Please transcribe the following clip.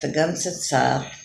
the Ganze Zeit